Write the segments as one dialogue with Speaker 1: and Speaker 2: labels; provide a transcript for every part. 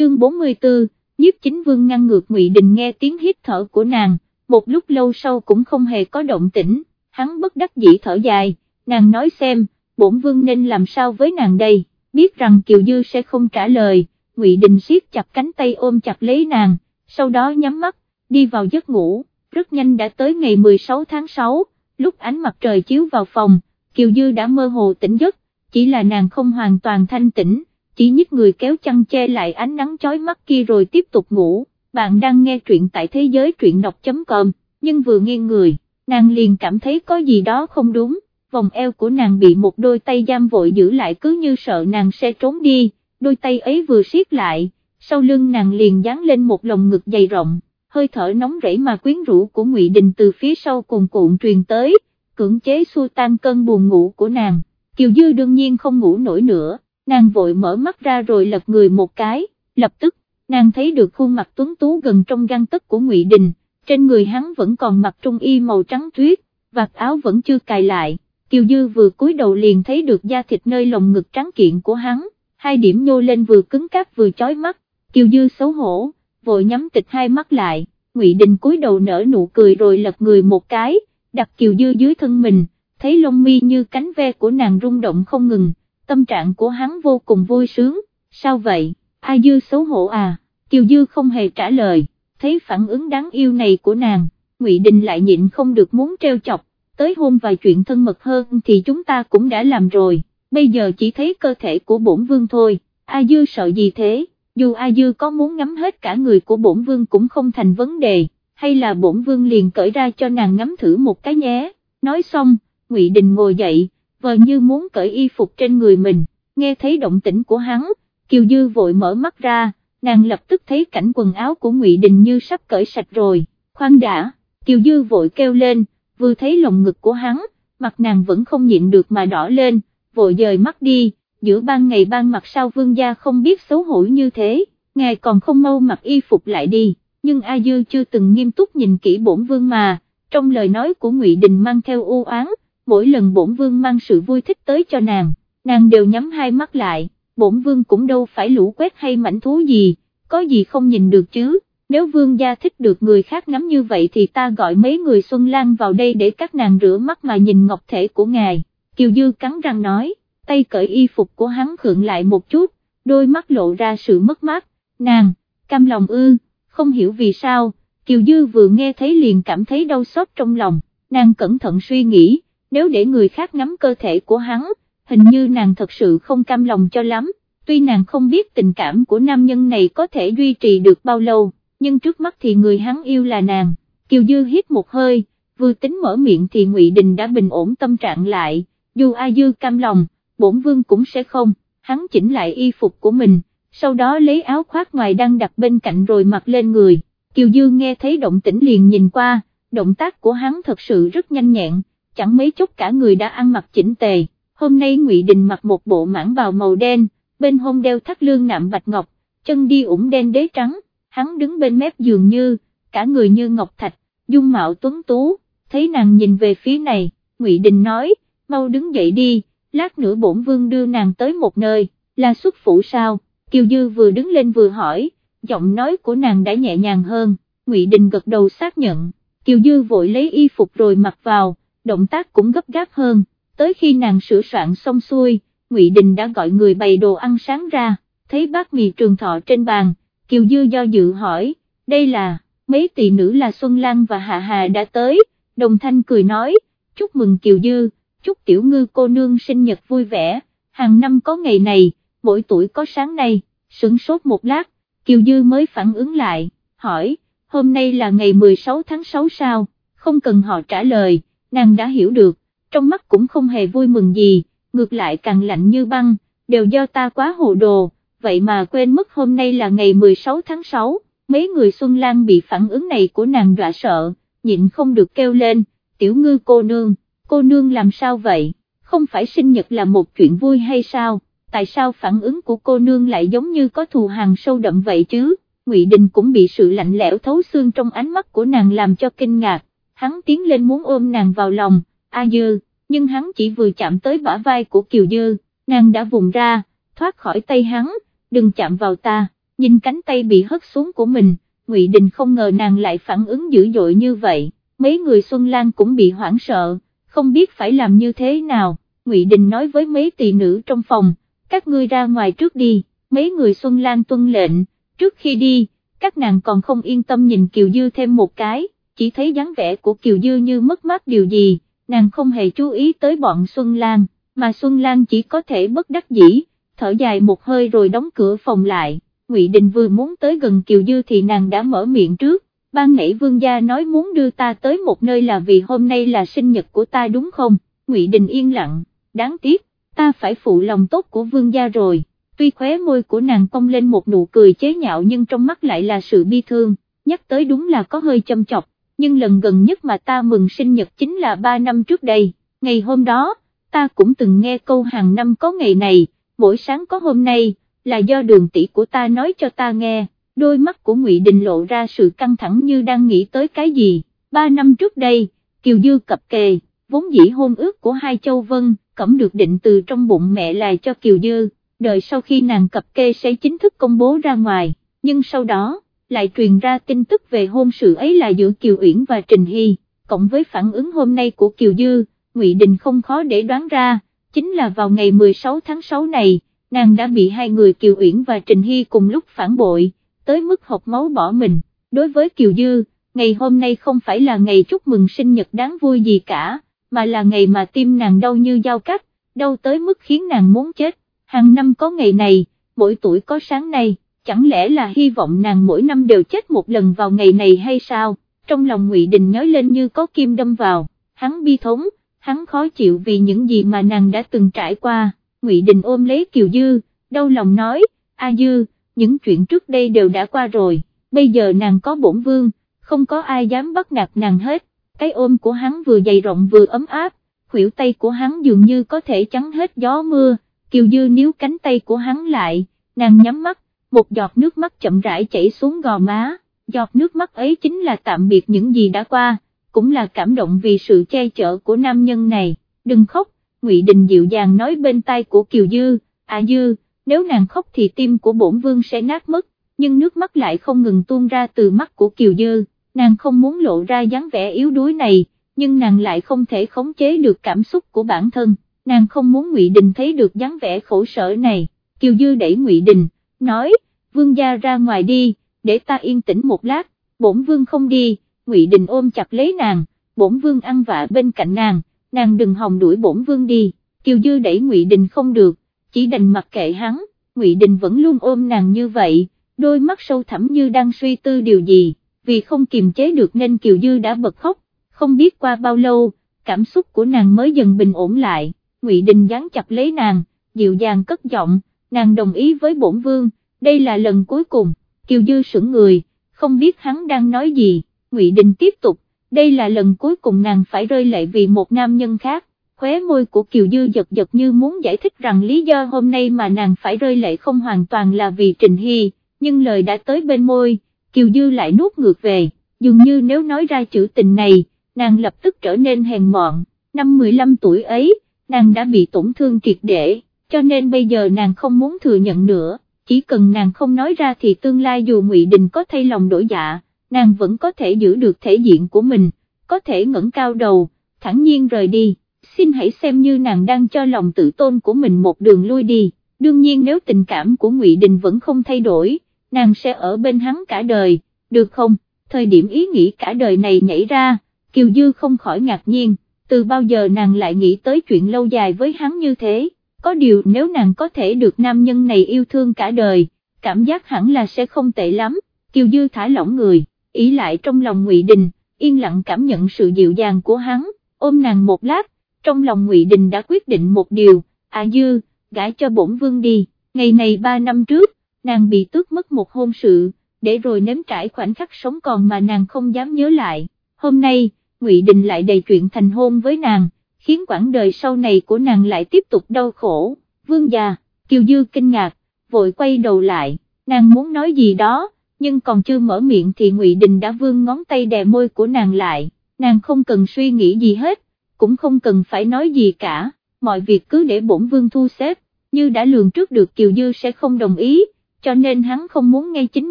Speaker 1: chương 44, nhiếp chính vương ngăn ngược Ngụy Đình nghe tiếng hít thở của nàng, một lúc lâu sau cũng không hề có động tĩnh, hắn bất đắc dĩ thở dài, nàng nói xem, bổn vương nên làm sao với nàng đây, biết rằng Kiều Dư sẽ không trả lời, Ngụy Đình siết chặt cánh tay ôm chặt lấy nàng, sau đó nhắm mắt, đi vào giấc ngủ, rất nhanh đã tới ngày 16 tháng 6, lúc ánh mặt trời chiếu vào phòng, Kiều Dư đã mơ hồ tỉnh giấc, chỉ là nàng không hoàn toàn thanh tĩnh, chỉ nhích người kéo chăn che lại ánh nắng chói mắt kia rồi tiếp tục ngủ, bạn đang nghe truyện tại thế giới truyện đọc.com, nhưng vừa nghiêng người, nàng liền cảm thấy có gì đó không đúng, vòng eo của nàng bị một đôi tay giam vội giữ lại cứ như sợ nàng sẽ trốn đi, đôi tay ấy vừa siết lại, sau lưng nàng liền dán lên một lồng ngực dày rộng, hơi thở nóng rẫy mà quyến rũ của Ngụy Đình từ phía sau cùng cuộn truyền tới, cưỡng chế xua tan cơn buồn ngủ của nàng, Kiều Dư đương nhiên không ngủ nổi nữa, nàng vội mở mắt ra rồi lật người một cái, lập tức, nàng thấy được khuôn mặt tuấn tú gần trong găng tức của Ngụy Đình, trên người hắn vẫn còn mặc trung y màu trắng tuyết, vạt áo vẫn chưa cài lại, Kiều Dư vừa cúi đầu liền thấy được da thịt nơi lồng ngực trắng kiện của hắn, hai điểm nhô lên vừa cứng cáp vừa chói mắt, Kiều Dư xấu hổ, vội nhắm tịch hai mắt lại, Ngụy Đình cúi đầu nở nụ cười rồi lật người một cái, đặt Kiều Dư dưới thân mình, thấy lông mi như cánh ve của nàng rung động không ngừng, tâm trạng của hắn vô cùng vui sướng, sao vậy, ai Dư xấu hổ à, Kiều Dư không hề trả lời, thấy phản ứng đáng yêu này của nàng, Ngụy Đình lại nhịn không được muốn treo chọc, tới hôn vài chuyện thân mật hơn thì chúng ta cũng đã làm rồi, bây giờ chỉ thấy cơ thể của bổn vương thôi, A Dư sợ gì thế, dù A Dư có muốn ngắm hết cả người của bổn vương cũng không thành vấn đề, hay là bổn vương liền cởi ra cho nàng ngắm thử một cái nhé, nói xong, Ngụy Đình ngồi dậy, vờ như muốn cởi y phục trên người mình, nghe thấy động tĩnh của hắn, Kiều Dư vội mở mắt ra, nàng lập tức thấy cảnh quần áo của Ngụy Đình như sắp cởi sạch rồi, khoan đã, Kiều Dư vội kêu lên, vừa thấy lồng ngực của hắn, mặt nàng vẫn không nhịn được mà đỏ lên, vội dời mắt đi, giữa ban ngày ban mặt sao vương gia không biết xấu hổ như thế, ngài còn không mau mặc y phục lại đi, nhưng A Dư chưa từng nghiêm túc nhìn kỹ bổn vương mà, trong lời nói của Ngụy Đình mang theo u oán, mỗi lần bổn vương mang sự vui thích tới cho nàng, nàng đều nhắm hai mắt lại, bổn vương cũng đâu phải lũ quét hay mảnh thú gì, có gì không nhìn được chứ, nếu vương gia thích được người khác ngắm như vậy thì ta gọi mấy người Xuân Lan vào đây để các nàng rửa mắt mà nhìn ngọc thể của ngài, Kiều Dư cắn răng nói, tay cởi y phục của hắn khượng lại một chút, đôi mắt lộ ra sự mất mát, nàng, cam lòng ư, không hiểu vì sao, Kiều Dư vừa nghe thấy liền cảm thấy đau xót trong lòng, nàng cẩn thận suy nghĩ, nếu để người khác ngắm cơ thể của hắn, hình như nàng thật sự không cam lòng cho lắm, tuy nàng không biết tình cảm của nam nhân này có thể duy trì được bao lâu, nhưng trước mắt thì người hắn yêu là nàng, Kiều Dư hít một hơi, vừa tính mở miệng thì Ngụy Đình đã bình ổn tâm trạng lại, dù A Dư cam lòng, bổn vương cũng sẽ không, hắn chỉnh lại y phục của mình, sau đó lấy áo khoác ngoài đang đặt bên cạnh rồi mặc lên người, Kiều Dư nghe thấy động tĩnh liền nhìn qua, động tác của hắn thật sự rất nhanh nhẹn, chẳng mấy chốc cả người đã ăn mặc chỉnh tề, hôm nay Ngụy Đình mặc một bộ mãng bào màu đen, bên hông đeo thắt lương nạm bạch ngọc, chân đi ủng đen đế trắng, hắn đứng bên mép giường như, cả người như ngọc thạch, dung mạo tuấn tú, thấy nàng nhìn về phía này, Ngụy Đình nói, mau đứng dậy đi, lát nữa bổn vương đưa nàng tới một nơi, là xuất phủ sao, Kiều Dư vừa đứng lên vừa hỏi, giọng nói của nàng đã nhẹ nhàng hơn, Ngụy Đình gật đầu xác nhận, Kiều Dư vội lấy y phục rồi mặc vào, động tác cũng gấp gáp hơn, tới khi nàng sửa soạn xong xuôi, Ngụy Đình đã gọi người bày đồ ăn sáng ra, thấy bát mì trường thọ trên bàn, Kiều Dư do dự hỏi, đây là, mấy tỷ nữ là Xuân Lan và Hạ Hà đã tới, đồng thanh cười nói, chúc mừng Kiều Dư, chúc tiểu ngư cô nương sinh nhật vui vẻ, hàng năm có ngày này, mỗi tuổi có sáng nay, sửng sốt một lát, Kiều Dư mới phản ứng lại, hỏi, hôm nay là ngày 16 tháng 6 sao, không cần họ trả lời, nàng đã hiểu được, trong mắt cũng không hề vui mừng gì, ngược lại càng lạnh như băng, đều do ta quá hồ đồ, vậy mà quên mất hôm nay là ngày 16 tháng 6, mấy người Xuân Lan bị phản ứng này của nàng dọa sợ, nhịn không được kêu lên, tiểu ngư cô nương, cô nương làm sao vậy, không phải sinh nhật là một chuyện vui hay sao, tại sao phản ứng của cô nương lại giống như có thù hằn sâu đậm vậy chứ, Ngụy Đình cũng bị sự lạnh lẽo thấu xương trong ánh mắt của nàng làm cho kinh ngạc, hắn tiến lên muốn ôm nàng vào lòng, A Dư, nhưng hắn chỉ vừa chạm tới bả vai của Kiều Dư, nàng đã vùng ra, thoát khỏi tay hắn, đừng chạm vào ta, nhìn cánh tay bị hất xuống của mình, Ngụy Đình không ngờ nàng lại phản ứng dữ dội như vậy, mấy người Xuân Lan cũng bị hoảng sợ, không biết phải làm như thế nào, Ngụy Đình nói với mấy tỳ nữ trong phòng, các ngươi ra ngoài trước đi, mấy người Xuân Lan tuân lệnh, trước khi đi, các nàng còn không yên tâm nhìn Kiều Dư thêm một cái, chỉ thấy dáng vẻ của Kiều Dư như mất mát điều gì, nàng không hề chú ý tới bọn Xuân Lan, mà Xuân Lan chỉ có thể bất đắc dĩ, thở dài một hơi rồi đóng cửa phòng lại, Ngụy Đình vừa muốn tới gần Kiều Dư thì nàng đã mở miệng trước, ban nãy vương gia nói muốn đưa ta tới một nơi là vì hôm nay là sinh nhật của ta đúng không, Ngụy Đình yên lặng, đáng tiếc, ta phải phụ lòng tốt của vương gia rồi, tuy khóe môi của nàng cong lên một nụ cười chế nhạo nhưng trong mắt lại là sự bi thương, nhắc tới đúng là có hơi châm chọc, nhưng lần gần nhất mà ta mừng sinh nhật chính là ba năm trước đây, ngày hôm đó, ta cũng từng nghe câu hàng năm có ngày này, mỗi sáng có hôm nay, là do đường tỷ của ta nói cho ta nghe, đôi mắt của Ngụy Đình lộ ra sự căng thẳng như đang nghĩ tới cái gì, ba năm trước đây, Kiều Dư cập kề, vốn dĩ hôn ước của hai châu Vân, cẩm được định từ trong bụng mẹ lại cho Kiều Dư, đợi sau khi nàng cập kê sẽ chính thức công bố ra ngoài, nhưng sau đó, lại truyền ra tin tức về hôn sự ấy là giữa Kiều Uyển và Trình Hy, cộng với phản ứng hôm nay của Kiều Dư, Ngụy Đình không khó để đoán ra, chính là vào ngày 16 tháng 6 này, nàng đã bị hai người Kiều Uyển và Trình Hy cùng lúc phản bội, tới mức hộc máu bỏ mình, đối với Kiều Dư, ngày hôm nay không phải là ngày chúc mừng sinh nhật đáng vui gì cả, mà là ngày mà tim nàng đau như dao cắt, đau tới mức khiến nàng muốn chết, hàng năm có ngày này, mỗi tuổi có sáng nay, chẳng lẽ là hy vọng nàng mỗi năm đều chết một lần vào ngày này hay sao, trong lòng Ngụy Đình nhói lên như có kim đâm vào, hắn bi thống, hắn khó chịu vì những gì mà nàng đã từng trải qua, Ngụy Đình ôm lấy Kiều Dư, đau lòng nói, A Dư, những chuyện trước đây đều đã qua rồi, bây giờ nàng có bổn vương, không có ai dám bắt nạt nàng hết, cái ôm của hắn vừa dày rộng vừa ấm áp, khuỷu tay của hắn dường như có thể chắn hết gió mưa, Kiều Dư níu cánh tay của hắn lại, nàng nhắm mắt, một giọt nước mắt chậm rãi chảy xuống gò má, giọt nước mắt ấy chính là tạm biệt những gì đã qua, cũng là cảm động vì sự che chở của nam nhân này, đừng khóc, Ngụy Đình dịu dàng nói bên tai của Kiều Dư, à Dư, nếu nàng khóc thì tim của bổn vương sẽ nát mất, nhưng nước mắt lại không ngừng tuôn ra từ mắt của Kiều Dư, nàng không muốn lộ ra dáng vẻ yếu đuối này, nhưng nàng lại không thể khống chế được cảm xúc của bản thân, nàng không muốn Ngụy Đình thấy được dáng vẻ khổ sở này, Kiều Dư đẩy Ngụy Đình, nói, vương gia ra ngoài đi, để ta yên tĩnh một lát, bổn vương không đi, Ngụy Đình ôm chặt lấy nàng, bổn vương ăn vạ bên cạnh nàng, nàng đừng hòng đuổi bổn vương đi, Kiều Dư đẩy Ngụy Đình không được, chỉ đành mặc kệ hắn, Ngụy Đình vẫn luôn ôm nàng như vậy, đôi mắt sâu thẳm như đang suy tư điều gì, vì không kiềm chế được nên Kiều Dư đã bật khóc, không biết qua bao lâu, cảm xúc của nàng mới dần bình ổn lại, Ngụy Đình dán chặt lấy nàng, dịu dàng cất giọng, nàng đồng ý với bổn vương, đây là lần cuối cùng, Kiều Dư sững người, không biết hắn đang nói gì, Ngụy Đình tiếp tục, đây là lần cuối cùng nàng phải rơi lệ vì một nam nhân khác, khóe môi của Kiều Dư giật giật như muốn giải thích rằng lý do hôm nay mà nàng phải rơi lệ không hoàn toàn là vì Trình Hy, nhưng lời đã tới bên môi, Kiều Dư lại nuốt ngược về, dường như nếu nói ra chữ tình này, nàng lập tức trở nên hèn mọn, năm 15 tuổi ấy, nàng đã bị tổn thương triệt để, cho nên bây giờ nàng không muốn thừa nhận nữa, chỉ cần nàng không nói ra thì tương lai dù Ngụy Đình có thay lòng đổi dạ, nàng vẫn có thể giữ được thể diện của mình, có thể ngẩng cao đầu, thẳng nhiên rời đi, xin hãy xem như nàng đang cho lòng tự tôn của mình một đường lui đi, đương nhiên nếu tình cảm của Ngụy Đình vẫn không thay đổi, nàng sẽ ở bên hắn cả đời, được không, thời điểm ý nghĩ cả đời này nhảy ra, Kiều Dư không khỏi ngạc nhiên, từ bao giờ nàng lại nghĩ tới chuyện lâu dài với hắn như thế, có điều nếu nàng có thể được nam nhân này yêu thương cả đời, cảm giác hẳn là sẽ không tệ lắm, Kiều Dư thả lỏng người ý lại trong lòng Ngụy Đình, yên lặng cảm nhận sự dịu dàng của hắn, ôm nàng một lát, trong lòng Ngụy Đình đã quyết định một điều, à dư, gãi cho bổn vương đi, ngày này ba năm trước, nàng bị tước mất một hôn sự, để rồi nếm trải khoảnh khắc sống còn mà nàng không dám nhớ lại, hôm nay, Ngụy Đình lại đầy chuyện thành hôn với nàng, khiến quãng đời sau này của nàng lại tiếp tục đau khổ, vương già, Kiều Dư kinh ngạc, vội quay đầu lại, nàng muốn nói gì đó, nhưng còn chưa mở miệng thì Ngụy Đình đã vươn ngón tay đè môi của nàng lại, nàng không cần suy nghĩ gì hết, cũng không cần phải nói gì cả, mọi việc cứ để bổn vương thu xếp, như đã lường trước được Kiều Dư sẽ không đồng ý, cho nên hắn không muốn ngay chính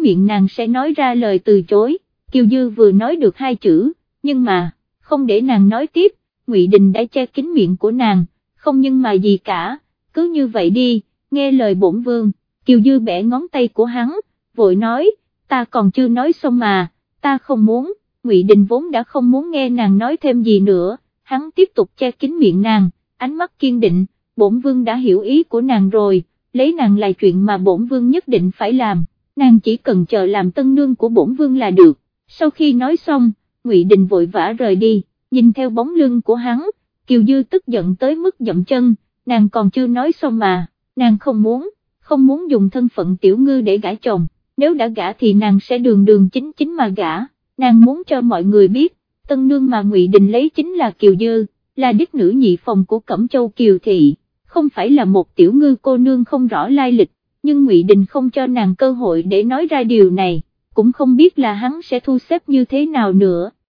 Speaker 1: miệng nàng sẽ nói ra lời từ chối, Kiều Dư vừa nói được hai chữ, nhưng mà, không để nàng nói tiếp, Ngụy Đình đã che kín miệng của nàng, không nhưng mà gì cả, cứ như vậy đi, nghe lời bổn vương, Kiều Dư bẻ ngón tay của hắn, vội nói, ta còn chưa nói xong mà, ta không muốn, Ngụy Đình vốn đã không muốn nghe nàng nói thêm gì nữa, hắn tiếp tục che kín miệng nàng, ánh mắt kiên định, bổn vương đã hiểu ý của nàng rồi, lấy nàng là chuyện mà bổn vương nhất định phải làm, nàng chỉ cần chờ làm tân nương của bổn vương là được, sau khi nói xong, Ngụy Đình vội vã rời đi, nhìn theo bóng lưng của hắn, Kiều Dư tức giận tới mức dậm chân, nàng còn chưa nói xong mà, nàng không muốn, không muốn dùng thân phận tiểu ngư để gả chồng, nếu đã gả thì nàng sẽ đường đường chính chính mà gả, nàng muốn cho mọi người biết, tân nương mà Ngụy Đình lấy chính là Kiều Dư, là đích nữ nhị phòng của Cẩm Châu Kiều Thị, không phải là một tiểu ngư cô nương không rõ lai lịch, nhưng Ngụy Đình không cho nàng cơ hội để nói ra điều này, cũng không biết là hắn sẽ thu xếp như thế nào nữa.